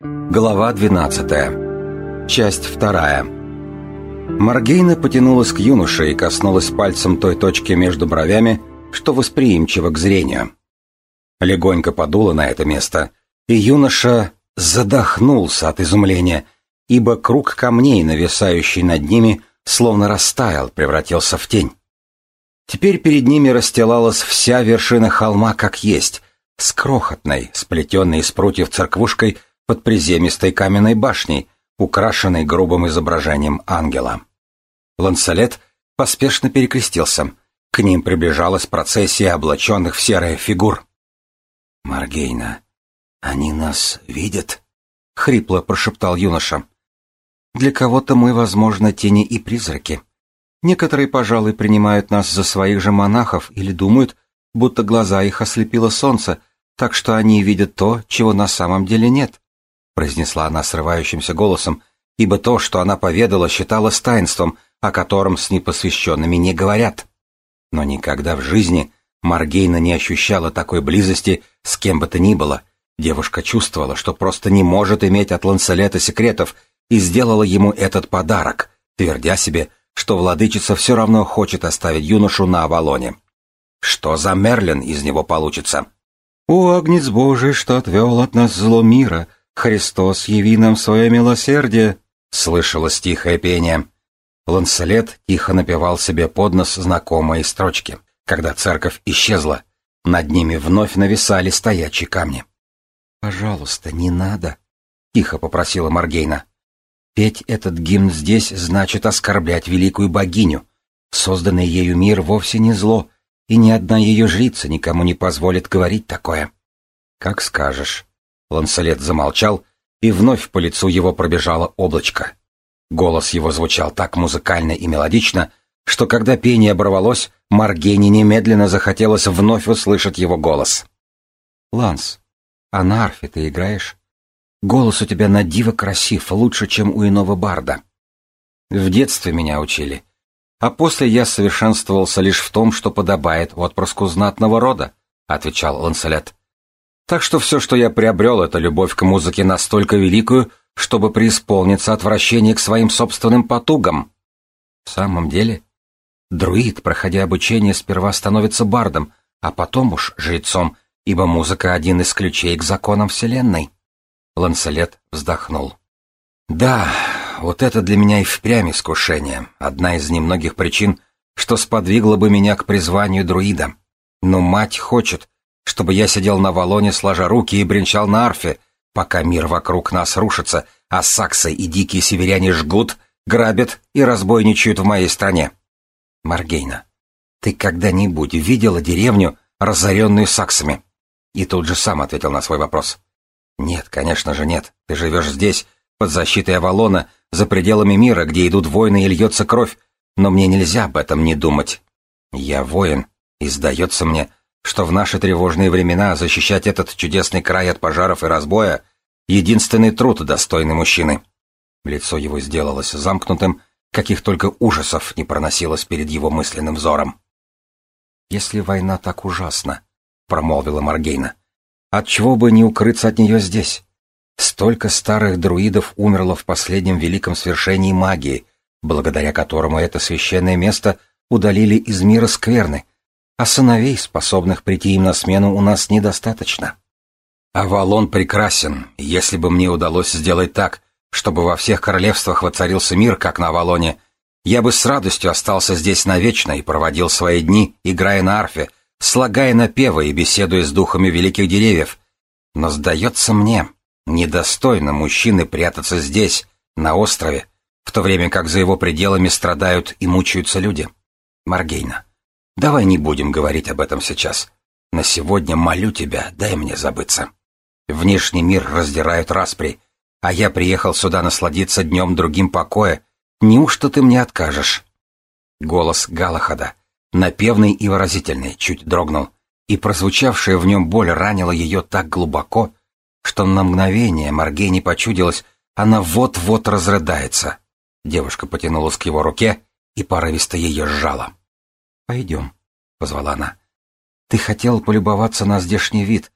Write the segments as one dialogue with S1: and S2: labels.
S1: Глава 12. Часть 2. Маргейна потянулась к юноше и коснулась пальцем той точки между бровями, что восприимчиво к зрению. Легонько подула на это место, и юноша задохнулся от изумления, ибо круг камней, нависающий над ними, словно растаял, превратился в тень. Теперь перед ними расстилалась вся вершина холма как есть, с крохотной, сплетенной из прутьев церквушкой под приземистой каменной башней, украшенной грубым изображением ангела. Лансалет поспешно перекрестился. К ним приближалась процессия облаченных в серые фигур. «Маргейна, они нас видят?» — хрипло прошептал юноша. «Для кого-то мы, возможно, тени и призраки. Некоторые, пожалуй, принимают нас за своих же монахов или думают, будто глаза их ослепило солнце, так что они видят то, чего на самом деле нет», — произнесла она срывающимся голосом, ибо то, что она поведала, считалось таинством, о котором с непосвященными не говорят. Но никогда в жизни Маргейна не ощущала такой близости с кем бы то ни было. Девушка чувствовала, что просто не может иметь от Ланселета секретов, и сделала ему этот подарок, твердя себе, что владычица все равно хочет оставить юношу на Авалоне. Что за Мерлин из него получится? «О, Агнец Божий, что отвел от нас зло мира! Христос, яви нам свое милосердие!» — слышалось тихое пение. Ланселет тихо напевал себе под нос знакомые строчки. Когда церковь исчезла, над ними вновь нависали стоячие камни. «Пожалуйста, не надо», — тихо попросила Маргейна. Петь этот гимн здесь значит оскорблять великую богиню. Созданный ею мир вовсе не зло, и ни одна ее жрица никому не позволит говорить такое. Как скажешь. Ланселет замолчал, и вновь по лицу его пробежало облачко. Голос его звучал так музыкально и мелодично, что когда пение оборвалось, Маргене немедленно захотелось вновь услышать его голос. «Ланс, а на арфе ты играешь?» Голос у тебя на диво красив, лучше, чем у иного барда. В детстве меня учили. А после я совершенствовался лишь в том, что подобает отпрыску знатного рода, отвечал Ланселет. Так что все, что я приобрел, это любовь к музыке настолько великую, чтобы преисполниться отвращение к своим собственным потугам. В самом деле, друид, проходя обучение, сперва становится бардом, а потом уж жрецом, ибо музыка один из ключей к законам Вселенной. Ланселет вздохнул. «Да, вот это для меня и впрямь искушение, одна из немногих причин, что сподвигло бы меня к призванию друида. Но мать хочет, чтобы я сидел на валоне, сложа руки и бренчал на арфе, пока мир вокруг нас рушится, а саксы и дикие северяне жгут, грабят и разбойничают в моей стране. Маргейна, ты когда-нибудь видела деревню, разоренную саксами?» И тут же сам ответил на свой вопрос. Нет, конечно же нет. Ты живешь здесь, под защитой Авалона, за пределами мира, где идут войны и льется кровь. Но мне нельзя об этом не думать. Я воин, и сдается мне, что в наши тревожные времена защищать этот чудесный край от пожаров и разбоя — единственный труд достойный мужчины. Лицо его сделалось замкнутым, каких только ужасов не проносилось перед его мысленным взором. «Если война так ужасна», — промолвила Маргейна, Отчего бы не укрыться от нее здесь? Столько старых друидов умерло в последнем великом свершении магии, благодаря которому это священное место удалили из мира скверны, а сыновей, способных прийти им на смену, у нас недостаточно. Авалон прекрасен, если бы мне удалось сделать так, чтобы во всех королевствах воцарился мир, как на Авалоне, я бы с радостью остался здесь навечно и проводил свои дни, играя на арфе, слагая напевы и беседуя с духами великих деревьев. Но, сдается мне, недостойно мужчины прятаться здесь, на острове, в то время как за его пределами страдают и мучаются люди. Маргейна, давай не будем говорить об этом сейчас. На сегодня молю тебя, дай мне забыться. Внешний мир раздирают распри, а я приехал сюда насладиться днем другим покоя. Неужто ты мне откажешь? Голос Галахада, напевный и выразительный, чуть дрогнул, и прозвучавшая в нем боль ранила ее так глубоко, что на мгновение Маргене почудилось, она вот-вот разрыдается. Девушка потянулась к его руке и порывисто ее сжала. «Пойдем», — позвала она. «Ты хотел полюбоваться на здешний вид.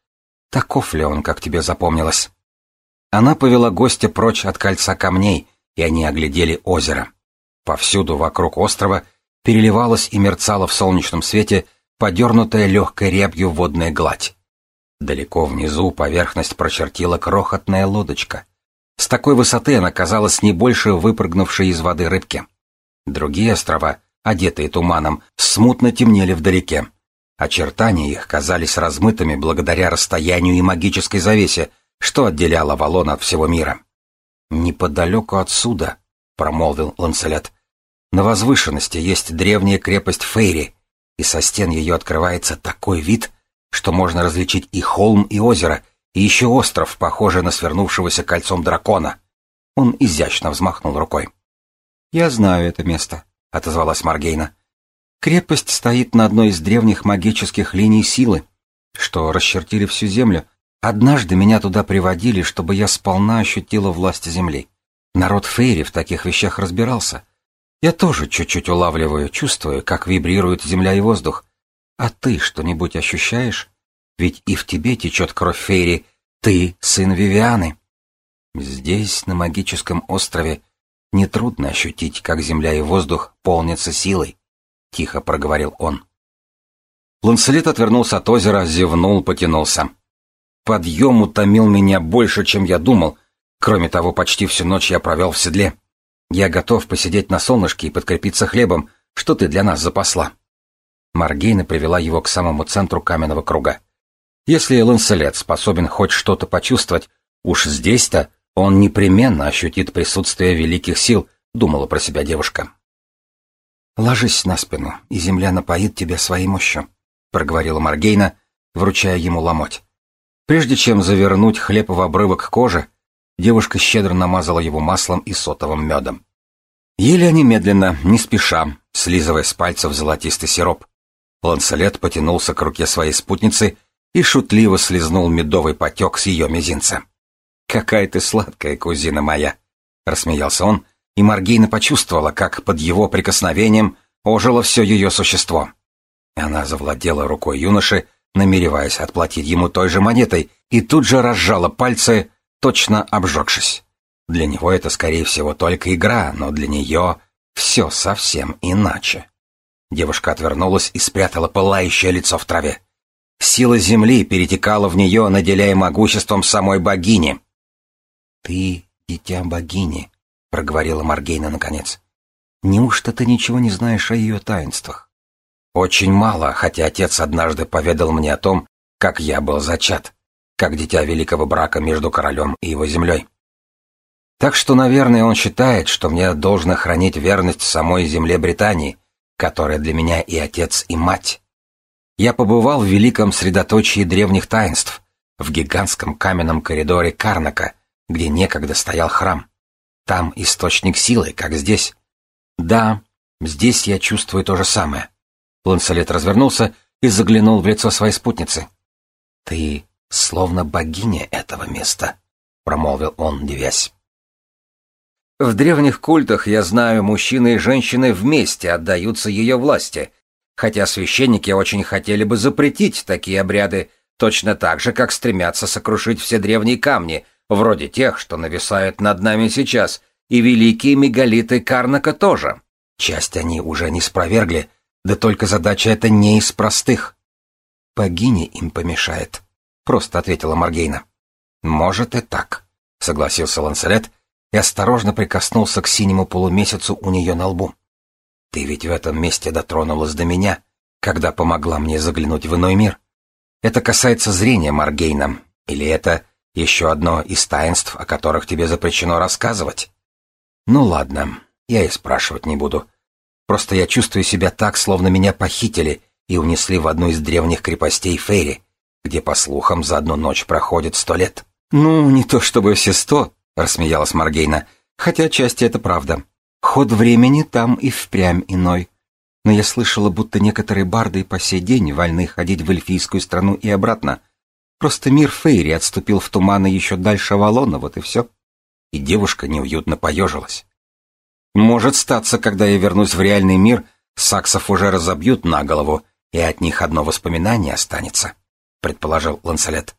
S1: Таков ли он, как тебе запомнилось?» Она повела гостя прочь от кольца камней, и они оглядели озеро. Повсюду вокруг острова переливалась и мерцала в солнечном свете подернутая легкой рябью водная гладь. Далеко внизу поверхность прочертила крохотная лодочка. С такой высоты она казалась не больше выпрыгнувшей из воды рыбки. Другие острова, одетые туманом, смутно темнели вдалеке. Очертания их казались размытыми благодаря расстоянию и магической завесе, что отделяло Валон от всего мира. «Неподалеку отсюда», — промолвил Ланселет, — «на возвышенности есть древняя крепость Фейри, и со стен ее открывается такой вид, что можно различить и холм, и озеро, и еще остров, похожий на свернувшегося кольцом дракона». Он изящно взмахнул рукой. «Я знаю это место», — отозвалась Маргейна. «Крепость стоит на одной из древних магических линий силы, что расчертили всю земль Однажды меня туда приводили, чтобы я сполна ощутила власть земли. Народ Фейри в таких вещах разбирался. Я тоже чуть-чуть улавливаю, чувствую, как вибрируют земля и воздух. А ты что-нибудь ощущаешь? Ведь и в тебе течет кровь Фейри. Ты сын Вивианы. Здесь, на магическом острове, нетрудно ощутить, как земля и воздух полнятся силой, — тихо проговорил он. Ланселет отвернулся от озера, зевнул, потянулся. Подъем утомил меня больше, чем я думал. Кроме того, почти всю ночь я провел в седле. Я готов посидеть на солнышке и подкрепиться хлебом, что ты для нас запасла. Маргейна привела его к самому центру каменного круга. Если Ланселет способен хоть что-то почувствовать, уж здесь-то он непременно ощутит присутствие великих сил, думала про себя девушка. «Ложись на спину, и земля напоит тебя своей мощью», — проговорила Маргейна, вручая ему ломоть. Прежде чем завернуть хлеб в обрывок кожи, девушка щедро намазала его маслом и сотовым медом. Ели они медленно, не спеша, слизывая с пальцев золотистый сироп. Ланселет потянулся к руке своей спутницы и шутливо слезнул медовый потек с ее мизинца. «Какая ты сладкая, кузина моя!» — рассмеялся он, и Маргейна почувствовала, как под его прикосновением ожило все ее существо. Она завладела рукой юноши, намереваясь отплатить ему той же монетой, и тут же разжала пальцы, точно обжегшись. Для него это, скорее всего, только игра, но для нее все совсем иначе. Девушка отвернулась и спрятала пылающее лицо в траве. Сила земли перетекала в нее, наделяя могуществом самой богини. «Ты дитя богини», — проговорила Маргейна наконец. «Неужто ты ничего не знаешь о ее таинствах?» Очень мало, хотя отец однажды поведал мне о том, как я был зачат, как дитя великого брака между королем и его землей. Так что, наверное, он считает, что мне должно хранить верность самой земле Британии, которая для меня и отец, и мать. Я побывал в великом средоточии древних таинств, в гигантском каменном коридоре Карнака, где некогда стоял храм. Там источник силы, как здесь. Да, здесь я чувствую то же самое. Ланселет развернулся и заглянул в лицо своей спутницы. «Ты словно богиня этого места», — промолвил он, девясь. В древних культах, я знаю, мужчины и женщины вместе отдаются ее власти, хотя священники очень хотели бы запретить такие обряды, точно так же, как стремятся сокрушить все древние камни, вроде тех, что нависают над нами сейчас, и великие мегалиты Карнака тоже. Часть они уже не спровергли, да только задача эта не из простых. Богиня им помешает, просто ответила Маргейна. Может и так, согласился Ланселет и осторожно прикоснулся к синему полумесяцу у нее на лбу. Ты ведь в этом месте дотронулась до меня, когда помогла мне заглянуть в иной мир. Это касается зрения Маргейна, или это еще одно из таинств, о которых тебе запрещено рассказывать? Ну ладно, я и спрашивать не буду. Просто я чувствую себя так, словно меня похитили и унесли в одну из древних крепостей Фейри, где, по слухам, за одну ночь проходит сто лет. «Ну, не то чтобы все сто», — рассмеялась Маргейна, «хотя отчасти это правда. Ход времени там и впрямь иной. Но я слышала, будто некоторые барды по сей день вольны ходить в эльфийскую страну и обратно. Просто мир Фейри отступил в туманы еще дальше Авалона, вот и все». И девушка неуютно поежилась. Может статься, когда я вернусь в реальный мир, саксов уже разобьют на голову, и от них одно воспоминание останется, предположил Ланселет.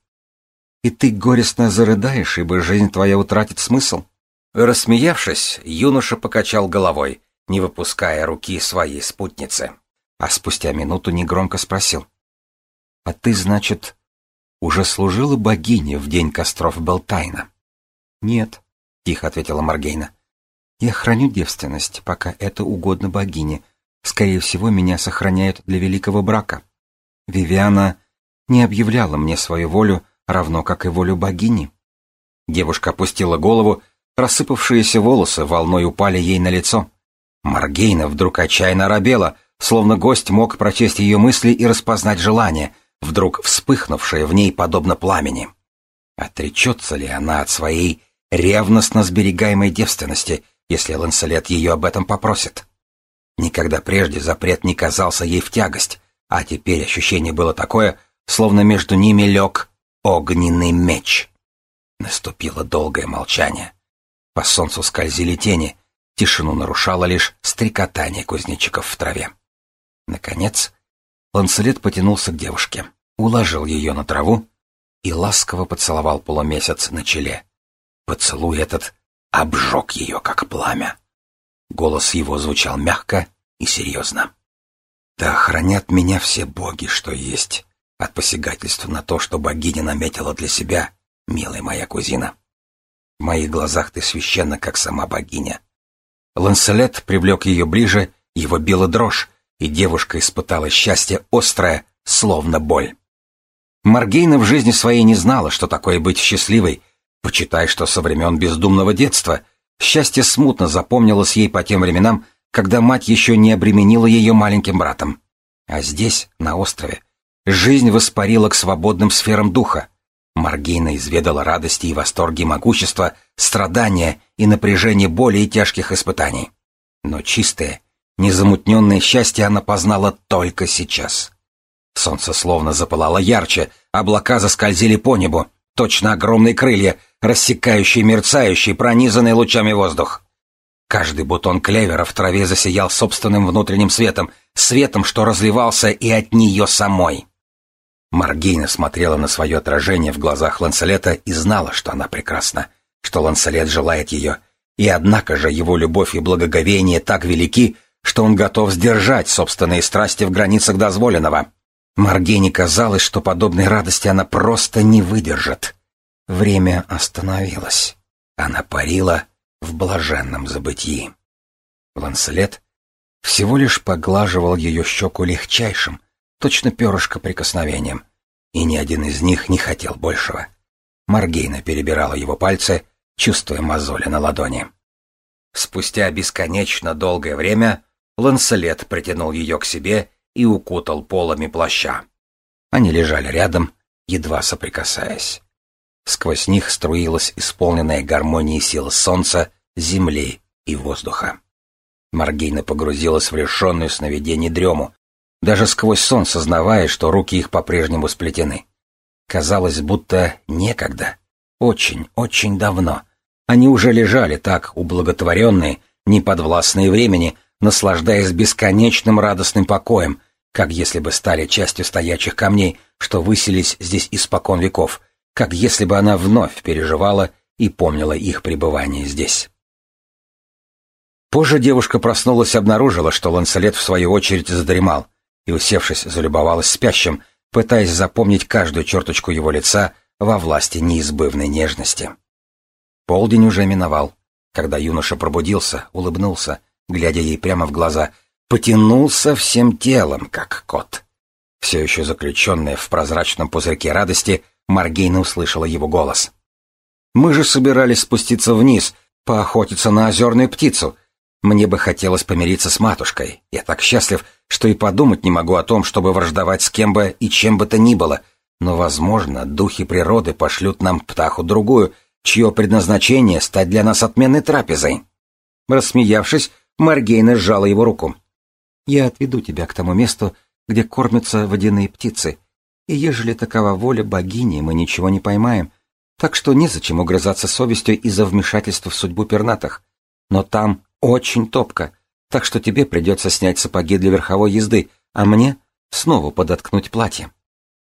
S1: и ты горестно зарыдаешь, ибо жизнь твоя утратит смысл. Рассмеявшись, юноша покачал головой, не выпуская руки своей спутницы. А спустя минуту негромко спросил. — А ты, значит, уже служила богине в день костров Белтайна? — Нет, — тихо ответила Маргейна. — Я храню девственность, пока это угодно богине. Скорее всего, меня сохраняют для великого брака. Вивиана не объявляла мне свою волю, равно как и волю богини. Девушка опустила голову, Рассыпавшиеся волосы волной упали ей на лицо. Маргейна вдруг отчаянно робела, словно гость мог прочесть ее мысли и распознать желание, вдруг вспыхнувшее в ней подобно пламени. Отречется ли она от своей ревностно сберегаемой девственности, если Ланселет ее об этом попросит? Никогда прежде запрет не казался ей в тягость, а теперь ощущение было такое, словно между ними лег огненный меч. Наступило долгое молчание. По солнцу скользили тени, тишину нарушало лишь стрекотание кузнечиков в траве. Наконец, Ланселет потянулся к девушке, уложил ее на траву и ласково поцеловал полумесяц на челе. Поцелуй этот обжег ее, как пламя. Голос его звучал мягко и серьезно. «Да хранят меня все боги, что есть, от посягательства на то, что богиня наметила для себя, милая моя кузина». В моих глазах ты священна, как сама богиня. Ланселет привлек ее ближе, его била дрожь, и девушка испытала счастье острое, словно боль. Маргейна в жизни своей не знала, что такое быть счастливой. Почитай, что со времен бездумного детства. Счастье смутно запомнилось ей по тем временам, когда мать еще не обременила ее маленьким братом. А здесь, на острове, жизнь воспарила к свободным сферам духа. Маргейна изведала радости и восторги могущества, страдания и напряжение более тяжких испытаний. Но чистое, незамутненное счастье она познала только сейчас. Солнце словно запылало ярче, облака заскользили по небу, точно огромные крылья, рассекающие мерцающий, пронизанный лучами воздух. Каждый бутон клевера в траве засиял собственным внутренним светом, светом, что разливался и от нее самой. Маргейна смотрела на свое отражение в глазах Ланселета и знала, что она прекрасна, что Ланселет желает ее, и однако же его любовь и благоговение так велики, что он готов сдержать собственные страсти в границах дозволенного. Маргейне казалось, что подобной радости она просто не выдержит. Время остановилось. Она парила в блаженном забытии. Ланселет всего лишь поглаживал ее щеку легчайшим, точно перышко прикосновением, и ни один из них не хотел большего. Маргейна перебирала его пальцы, чувствуя мозоли на ладони. Спустя бесконечно долгое время Ланселет притянул ее к себе и укутал полами плаща. Они лежали рядом, едва соприкасаясь. Сквозь них струилась исполненная гармонией сила солнца, земли и воздуха. Маргейна погрузилась в решенную сновидение дрему, даже сквозь сон сознавая, что руки их по-прежнему сплетены. Казалось, будто некогда, очень, очень давно, они уже лежали так ублаготворенные, неподвластные времени, наслаждаясь бесконечным радостным покоем, как если бы стали частью стоячих камней, что высились здесь испокон веков, как если бы она вновь переживала и помнила их пребывание здесь. Позже девушка проснулась и обнаружила, что Ланселет в свою очередь задремал, и, усевшись, залюбовалась спящим, пытаясь запомнить каждую черточку его лица во власти неизбывной нежности. Полдень уже миновал, когда юноша пробудился, улыбнулся, глядя ей прямо в глаза, потянулся всем телом, как кот. Все еще заключенная в прозрачном пузырьке радости, Маргейна услышала его голос. «Мы же собирались спуститься вниз, поохотиться на озерную птицу. Мне бы хотелось помириться с матушкой. Я так счастлив, что и подумать не могу о том, чтобы враждовать с кем бы и чем бы то ни было. Но, возможно, духи природы пошлют нам птаху другую, чье предназначение — стать для нас отменной трапезой. Рассмеявшись, Маргейна сжала его руку. «Я отведу тебя к тому месту, где кормятся водяные птицы. И ежели такова воля богини, мы ничего не поймаем, так что незачем угрызаться совестью из-за вмешательства в судьбу пернатых. Но там очень топко, так что тебе придется снять сапоги для верховой езды, а мне снова подоткнуть платье.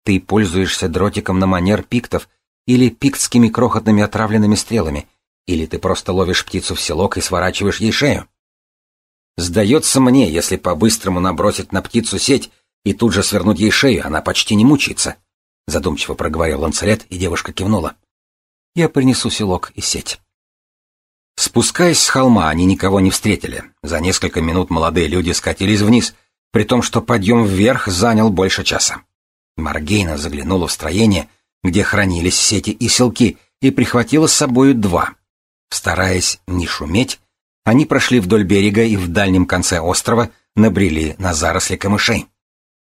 S1: Ты пользуешься дротиком на манер пиктов, или пиктскими крохотными отравленными стрелами, или ты просто ловишь птицу в селок и сворачиваешь ей шею. Сдается мне, если по-быстрому набросить на птицу сеть и тут же свернуть ей шею, она почти не мучается. Задумчиво проговорил Ланцелет, и девушка кивнула. Я принесу селок и сеть. Спускаясь с холма, они никого не встретили. За несколько минут молодые люди скатились вниз, при том, что подъем вверх занял больше часа. Маргейна заглянула в строение, где хранились сети и селки, и прихватила с собою два. Стараясь не шуметь, они прошли вдоль берега и в дальнем конце острова набрели на заросли камышей.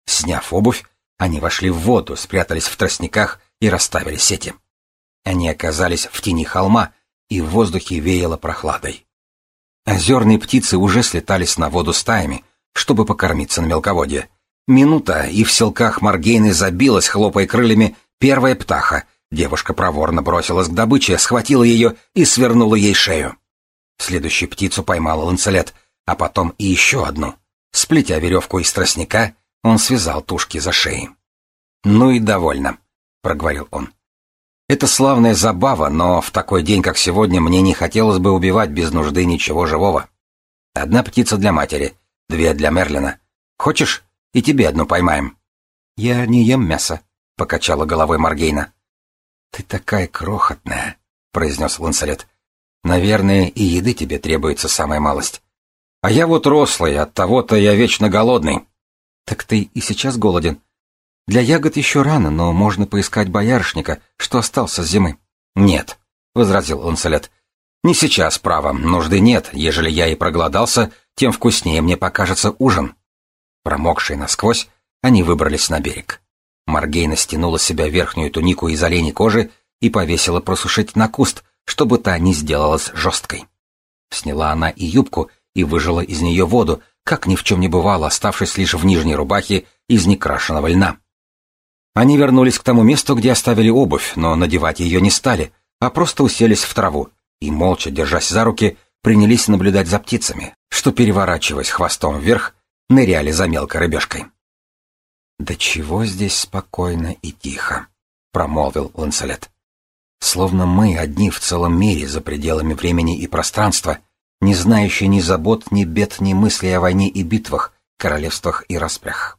S1: Сняв обувь, они вошли в воду, спрятались в тростниках и расставили сети. Они оказались в тени холма, и в воздухе веяло прохладой. Озерные птицы уже слетались на воду стаями, чтобы покормиться на мелководье. Минута, и в селках Маргейны забилась, хлопая крыльями, первая птаха. Девушка проворно бросилась к добыче, схватила ее и свернула ей шею. Следующую птицу поймала ланцелет, а потом и еще одну. Сплетя веревку из тростника, он связал тушки за шеей. «Ну и довольно», — проговорил он. Это славная забава, но в такой день, как сегодня, мне не хотелось бы убивать без нужды ничего живого. Одна птица для матери, две для Мерлина. Хочешь, и тебе одну поймаем? Я не ем мясо, покачала головой Маргейна. Ты такая крохотная, произнес Ланселет. Наверное, и еды тебе требуется самая малость. А я вот рослый, от того-то я вечно голодный. Так ты и сейчас голоден, для ягод еще рано, но можно поискать боярышника, что остался с зимы. Нет, возразил Ланселет. Не сейчас, право, нужды нет. Ежели я и проголодался, тем вкуснее мне покажется ужин. Промокшие насквозь, они выбрались на берег. Маргейна стянула с себя верхнюю тунику из оленей кожи и повесила просушить на куст, чтобы та не сделалась жесткой. Сняла она и юбку и выжила из нее воду, как ни в чем не бывало, оставшись лишь в нижней рубахе из некрашенного льна. Они вернулись к тому месту, где оставили обувь, но надевать ее не стали, а просто уселись в траву и, молча держась за руки, принялись наблюдать за птицами, что, переворачиваясь хвостом вверх, ныряли за мелкой рыбешкой. «Да чего здесь спокойно и тихо», — промолвил Ланселет. «Словно мы одни в целом мире за пределами времени и пространства, не знающие ни забот, ни бед, ни мыслей о войне и битвах, королевствах и распрях.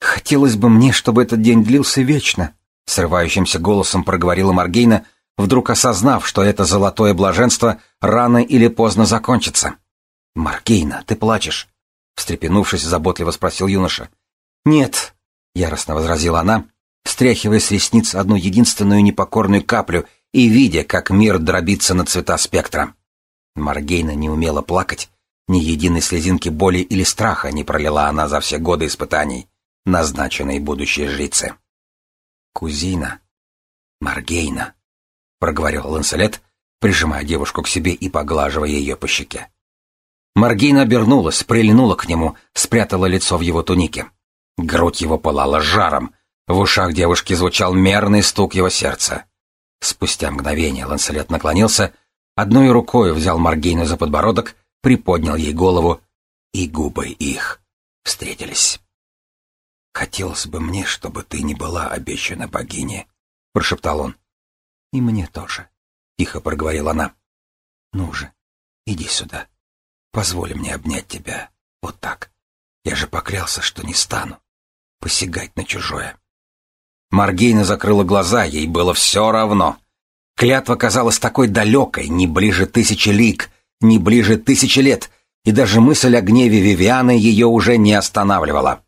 S1: «Хотелось бы мне, чтобы этот день длился вечно», — срывающимся голосом проговорила Маргейна, вдруг осознав, что это золотое блаженство рано или поздно закончится. «Маргейна, ты плачешь?» — встрепенувшись, заботливо спросил юноша. «Нет», — яростно возразила она, стряхивая с ресниц одну единственную непокорную каплю и видя, как мир дробится на цвета спектра. Маргейна не умела плакать, ни единой слезинки боли или страха не пролила она за все годы испытаний назначенной будущей жрице. «Кузина, Маргейна», — проговорил Ланселет, прижимая девушку к себе и поглаживая ее по щеке. Маргейна обернулась, прильнула к нему, спрятала лицо в его тунике. Грудь его пылала жаром, в ушах девушки звучал мерный стук его сердца. Спустя мгновение Ланселет наклонился, одной рукой взял Маргейну за подбородок, приподнял ей голову, и губы их встретились. «Хотелось бы мне, чтобы ты не была обещана богине», — прошептал он. «И мне тоже», — тихо проговорила она. «Ну же, иди сюда. Позволь мне обнять тебя. Вот так. Я же поклялся, что не стану посягать на чужое». Маргейна закрыла глаза, ей было все равно. Клятва казалась такой далекой, не ближе тысячи лик, не ближе тысячи лет, и даже мысль о гневе Вивианы ее уже не останавливала.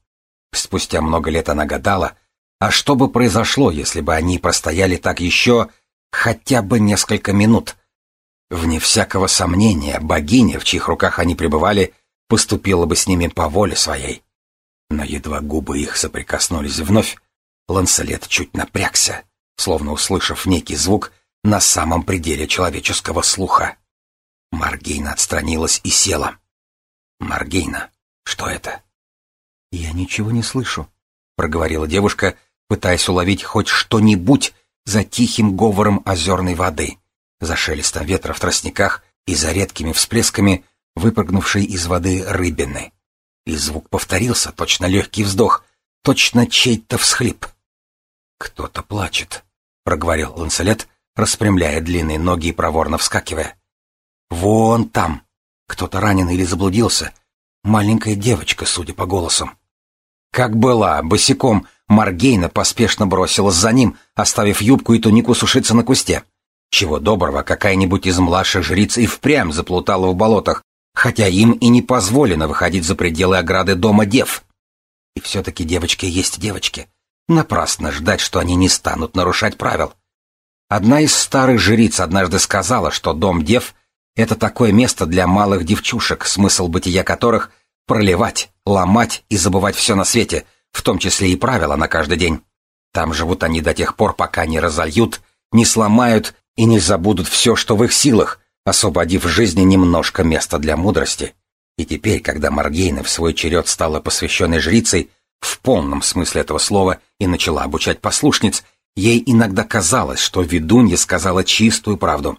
S1: Спустя много лет она гадала, а что бы произошло, если бы они простояли так еще хотя бы несколько минут? Вне всякого сомнения, богиня, в чьих руках они пребывали, поступила бы с ними по воле своей. Но едва губы их соприкоснулись вновь, Ланселет чуть напрягся, словно услышав некий звук на самом пределе человеческого слуха. Маргейна отстранилась и села. «Маргейна, что это?» «Я ничего не слышу», — проговорила девушка, пытаясь уловить хоть что-нибудь за тихим говором озерной воды, за шелестом ветра в тростниках и за редкими всплесками выпрыгнувшей из воды рыбины. И звук повторился, точно легкий вздох, точно чей-то всхлип. «Кто-то плачет», — проговорил Ланселет, распрямляя длинные ноги и проворно вскакивая. «Вон там! Кто-то ранен или заблудился. Маленькая девочка, судя по голосам». Как была, босиком, Маргейна поспешно бросилась за ним, оставив юбку и тунику сушиться на кусте. Чего доброго, какая-нибудь из младших жриц и впрямь заплутала в болотах, хотя им и не позволено выходить за пределы ограды дома дев. И все-таки девочки есть девочки. Напрасно ждать, что они не станут нарушать правил. Одна из старых жриц однажды сказала, что дом дев — это такое место для малых девчушек, смысл бытия которых — проливать, ломать и забывать все на свете, в том числе и правила на каждый день. Там живут они до тех пор, пока не разольют, не сломают и не забудут все, что в их силах, освободив в жизни немножко места для мудрости. И теперь, когда Маргейна в свой черед стала посвященной жрицей, в полном смысле этого слова, и начала обучать послушниц, ей иногда казалось, что ведунья сказала чистую правду.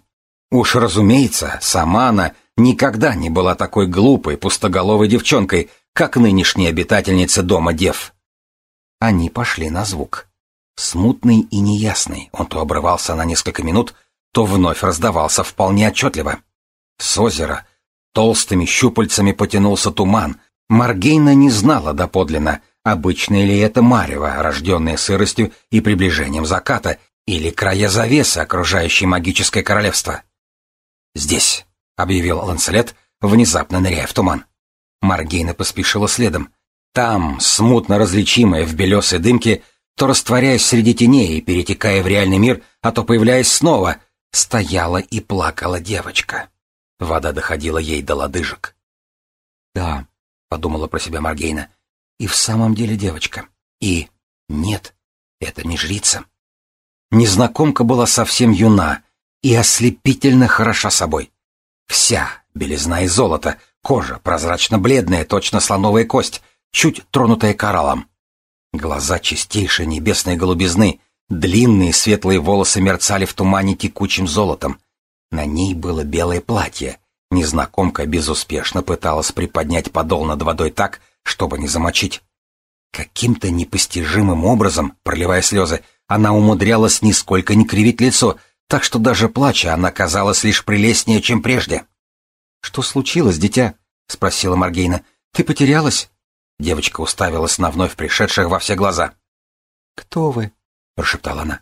S1: Уж разумеется, сама она никогда не была такой глупой, пустоголовой девчонкой, как нынешняя обитательница дома дев. Они пошли на звук. Смутный и неясный, он то обрывался на несколько минут, то вновь раздавался вполне отчетливо. С озера толстыми щупальцами потянулся туман. Маргейна не знала доподлинно, обычное ли это марево, рожденное сыростью и приближением заката, или края завесы, окружающей магическое королевство. «Здесь», — объявил Ланселет, внезапно ныряя в туман. Маргейна поспешила следом. Там, смутно различимая в белесой дымке, то растворяясь среди теней и перетекая в реальный мир, а то появляясь снова, стояла и плакала девочка. Вода доходила ей до лодыжек. «Да», — подумала про себя Маргейна, — «и в самом деле девочка. И нет, это не жрица». Незнакомка была совсем юна и ослепительно хороша собой. Вся, белизна и золото, кожа прозрачно-бледная, точно слоновая кость — чуть тронутая кораллом. Глаза чистейшей небесной голубизны, длинные светлые волосы мерцали в тумане текучим золотом. На ней было белое платье. Незнакомка безуспешно пыталась приподнять подол над водой так, чтобы не замочить. Каким-то непостижимым образом, проливая слезы, она умудрялась нисколько не кривить лицо, так что даже плача она казалась лишь прелестнее, чем прежде. «Что случилось, дитя?» — спросила Маргейна. «Ты потерялась?» Девочка уставилась на вновь пришедших во все глаза. «Кто вы?» — прошептала она.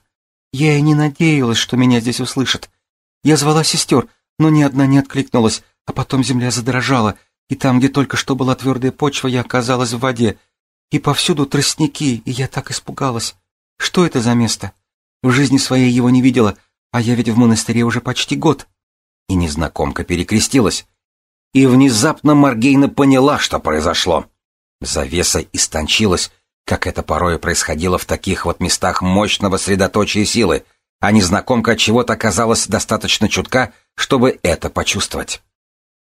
S1: «Я и не надеялась, что меня здесь услышат. Я звала сестер, но ни одна не откликнулась, а потом земля задрожала, и там, где только что была твердая почва, я оказалась в воде. И повсюду тростники, и я так испугалась. Что это за место? В жизни своей его не видела, а я ведь в монастыре уже почти год». И незнакомка перекрестилась. И внезапно Маргейна поняла, что произошло. Завеса истончилась, как это порой происходило в таких вот местах мощного средоточия силы, а незнакомка от чего-то оказалась достаточно чутка, чтобы это почувствовать.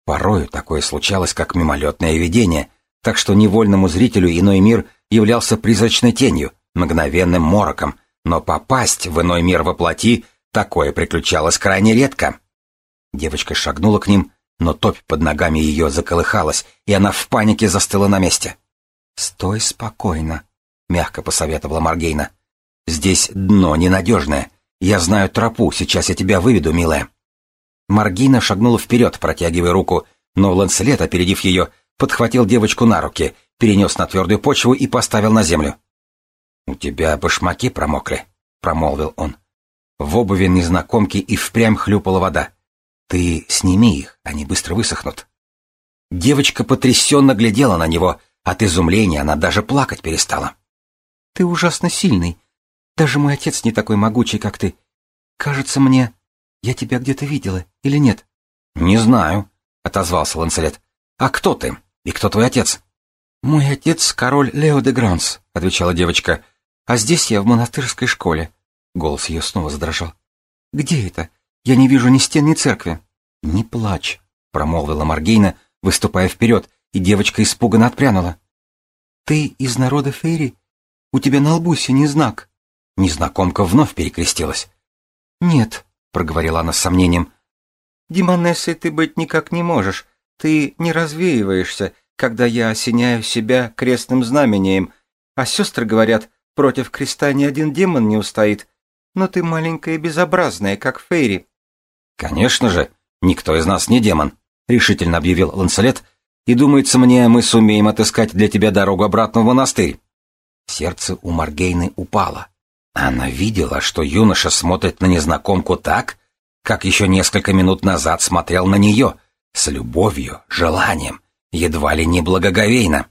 S1: Порою такое случалось, как мимолетное видение, так что невольному зрителю иной мир являлся призрачной тенью, мгновенным мороком, но попасть в иной мир воплоти такое приключалось крайне редко. Девочка шагнула к ним, но топь под ногами ее заколыхалась, и она в панике застыла на месте. «Стой спокойно», — мягко посоветовала Маргейна. «Здесь дно ненадежное. Я знаю тропу, сейчас я тебя выведу, милая». Маргина шагнула вперед, протягивая руку, но Ланселет, опередив ее, подхватил девочку на руки, перенес на твердую почву и поставил на землю. «У тебя башмаки промокли», — промолвил он. В обуви незнакомки и впрямь хлюпала вода. «Ты сними их, они быстро высохнут». Девочка потрясенно глядела на него, от изумления она даже плакать перестала. «Ты ужасно сильный. Даже мой отец не такой могучий, как ты. Кажется мне, я тебя где-то видела, или нет?» «Не знаю», — отозвался Ланселет. «А кто ты? И кто твой отец?» «Мой отец — король Лео де Гранс», — отвечала девочка. «А здесь я в монастырской школе». Голос ее снова задрожал. «Где это? Я не вижу ни стен, ни церкви». «Не плачь», — промолвила Маргейна, выступая вперед, и девочка испуганно отпрянула. «Ты из народа Фейри? У тебя на лбу синий знак». Незнакомка вновь перекрестилась. «Нет», — проговорила она с сомнением. «Демонессой ты быть никак не можешь. Ты не развеиваешься, когда я осеняю себя крестным знамением. А сестры говорят, против креста ни один демон не устоит.
S2: Но ты маленькая и безобразная, как Фейри.
S1: Конечно же, никто из нас не демон, решительно объявил Ланселет, и думается мне, мы сумеем отыскать для тебя дорогу обратно в монастырь. Сердце у Маргейны упало. Она видела, что юноша смотрит на незнакомку так, как еще несколько минут назад смотрел на нее, с любовью, желанием, едва ли не благоговейно.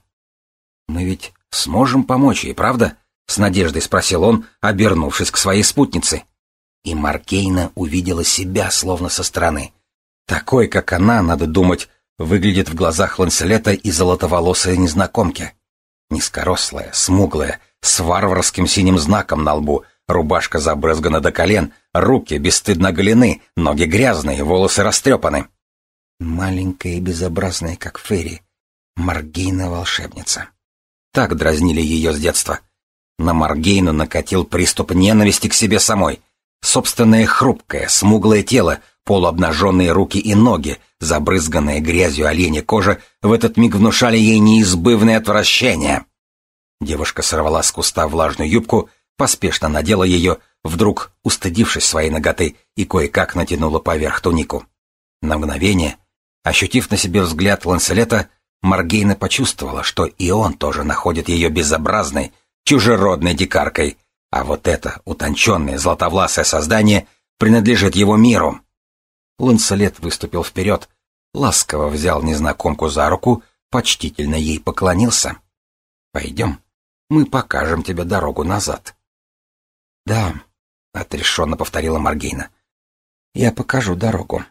S1: «Мы ведь сможем помочь ей, правда?» — с надеждой спросил он, обернувшись к своей спутнице. И Маркейна увидела себя словно со стороны. Такой, как она, надо думать, выглядит в глазах Ланселета и золотоволосой незнакомки. Низкорослая, смуглая, с варварским синим знаком на лбу, рубашка забрызгана до колен, руки бесстыдно голены, ноги грязные, волосы растрепаны. Маленькая и безобразная, как Ферри, Маргейна-волшебница. Так дразнили ее с детства. На Маргейну накатил приступ ненависти к себе самой. Собственное хрупкое, смуглое тело, полуобнаженные руки и ноги, забрызганная грязью оленя кожа, в этот миг внушали ей неизбывное отвращение. Девушка сорвала с куста влажную юбку, поспешно надела ее, вдруг устыдившись своей ноготы, и кое-как натянула поверх тунику. На мгновение, ощутив на себе взгляд Ланселета, Маргейна почувствовала, что и он тоже находит ее безобразной, чужеродной дикаркой, а вот это утонченное златовласое создание принадлежит его миру. Ланселет выступил вперед, ласково взял незнакомку за руку, почтительно ей поклонился. «Пойдем, мы покажем тебе дорогу назад». «Да», — отрешенно повторила Маргейна. «Я покажу дорогу.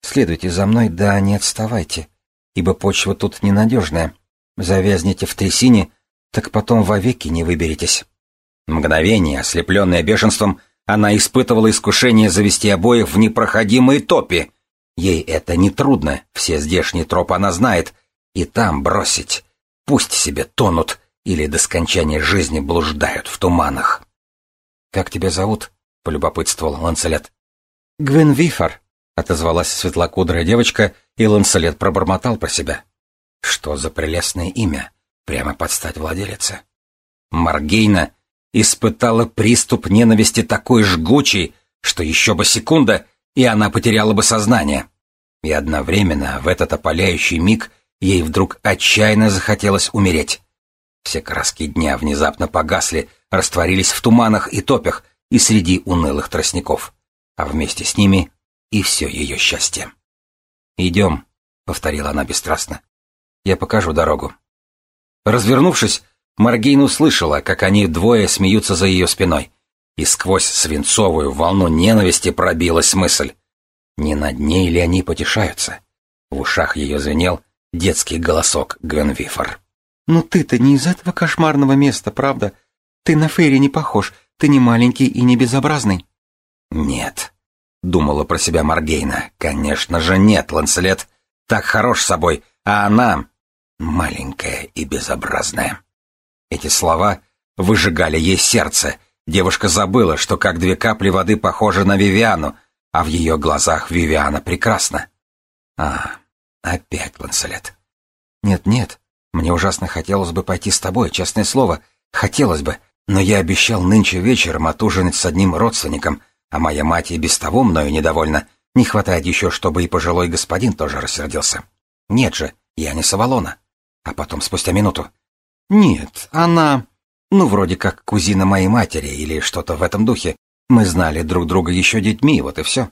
S1: Следуйте за мной, да не отставайте, ибо почва тут ненадежная. Завязнете в трясине, так потом вовеки не выберетесь». Мгновение, ослепленное бешенством, она испытывала искушение завести обоих в непроходимые топи. Ей это не трудно, все здешние тропы она знает, и там бросить. Пусть себе тонут или до скончания жизни блуждают в туманах. «Как тебя зовут?» — полюбопытствовал Ланселет. «Гвен Вифар», — отозвалась светлокудрая девочка, и Ланселет пробормотал про себя. «Что за прелестное имя? Прямо под стать владелице». Маргейна испытала приступ ненависти такой жгучий, что еще бы секунда, и она потеряла бы сознание. И одновременно в этот опаляющий миг ей вдруг отчаянно захотелось умереть. Все краски дня внезапно погасли, растворились в туманах и топях и среди унылых тростников, а вместе с ними и все ее счастье. «Идем», — повторила она бесстрастно. «Я покажу дорогу». Развернувшись, Маргейн услышала, как они двое смеются за ее спиной, и сквозь свинцовую волну ненависти пробилась мысль. Не над ней ли они потешаются? В ушах ее звенел детский голосок Гвенвифор.
S2: «Ну ты-то не из этого кошмарного места, правда? Ты на Фейри не похож, ты не маленький и не безобразный».
S1: «Нет», — думала про себя Маргейна. «Конечно же нет, Ланселет. Так хорош собой, а она маленькая и безобразная». Эти слова выжигали ей сердце. Девушка забыла, что как две капли воды похожа на Вивиану, а в ее глазах Вивиана прекрасна. А, опять Ланселет. Нет-нет, мне ужасно хотелось бы пойти с тобой, честное слово, хотелось бы, но я обещал нынче вечером отужинать с одним родственником, а моя мать и без того мною недовольна. Не хватает еще, чтобы и пожилой господин тоже рассердился. Нет же, я не Савалона. А потом, спустя минуту, «Нет, она... Ну, вроде как кузина моей матери или что-то в этом духе. Мы знали друг друга еще детьми, вот и все».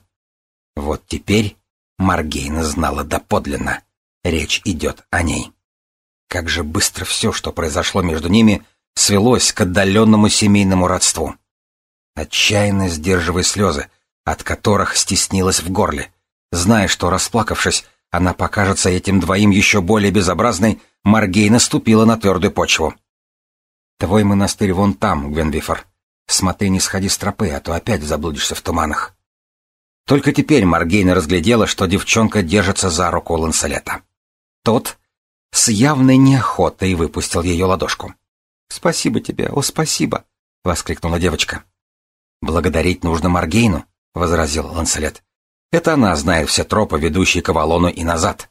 S1: Вот теперь Маргейна знала доподлинно. Речь идет о ней. Как же быстро все, что произошло между ними, свелось к отдаленному семейному родству. Отчаянно сдерживая слезы, от которых стеснилась в горле, зная, что, расплакавшись, она покажется этим двоим еще более безобразной, Маргей наступила на твердую почву. «Твой монастырь вон там, Гвенвифор. Смотри, не сходи с тропы, а то опять заблудишься в туманах». Только теперь Маргейна разглядела, что девчонка держится за руку Ланселета. Тот с явной неохотой выпустил ее ладошку. «Спасибо тебе, о, спасибо!» — воскликнула девочка. «Благодарить нужно Маргейну», — возразил Ланселет. Это она знает все тропы, ведущие к Авалону и назад.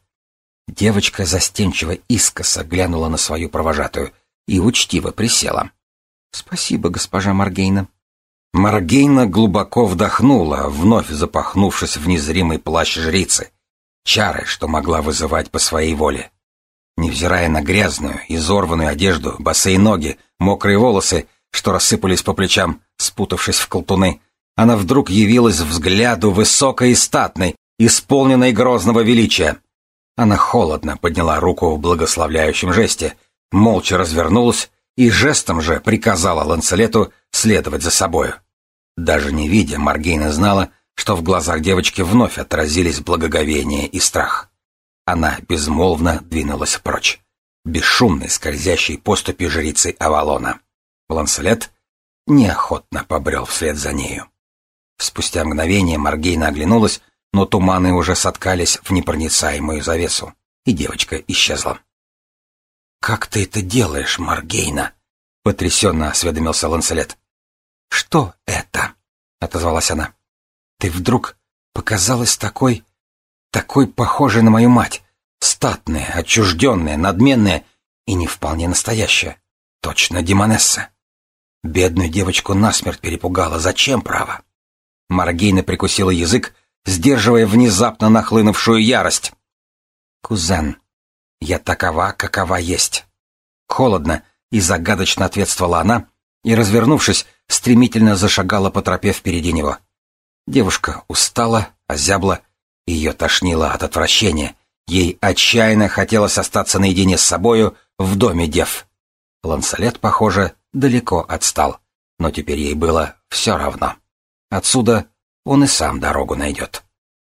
S1: Девочка застенчиво искоса глянула на свою провожатую и учтиво присела. — Спасибо, госпожа Маргейна. Маргейна глубоко вдохнула, вновь запахнувшись в незримый плащ жрицы. Чары, что могла вызывать по своей воле. Невзирая на грязную, изорванную одежду, босые ноги, мокрые волосы, что рассыпались по плечам, спутавшись в колтуны, она вдруг явилась взгляду высокой и статной, исполненной грозного величия. Она холодно подняла руку в благословляющем жесте, молча развернулась и жестом же приказала Ланцелету следовать за собою. Даже не видя, Маргейна знала, что в глазах девочки вновь отразились благоговение и страх. Она безмолвно двинулась прочь, бесшумной скользящей поступью жрицы Авалона. Ланселет неохотно побрел вслед за нею. Спустя мгновение Маргейна оглянулась, но туманы уже соткались в непроницаемую завесу, и девочка исчезла. «Как ты это делаешь, Маргейна?» — потрясенно осведомился Ланселет. «Что это?» — отозвалась она. «Ты вдруг показалась такой... такой похожей на мою мать. Статная, отчужденная, надменная и не вполне настоящая. Точно демонесса. Бедную девочку насмерть перепугала. Зачем, право?» Маргейна прикусила язык, сдерживая внезапно нахлынувшую ярость. «Кузен, я такова, какова есть». Холодно и загадочно ответствовала она, и, развернувшись, стремительно зашагала по тропе впереди него. Девушка устала, озябла, ее тошнило от отвращения. Ей отчаянно хотелось остаться наедине с собою в доме дев. Ланселет, похоже, далеко отстал, но теперь ей было все равно. Отсюда он и сам дорогу найдет.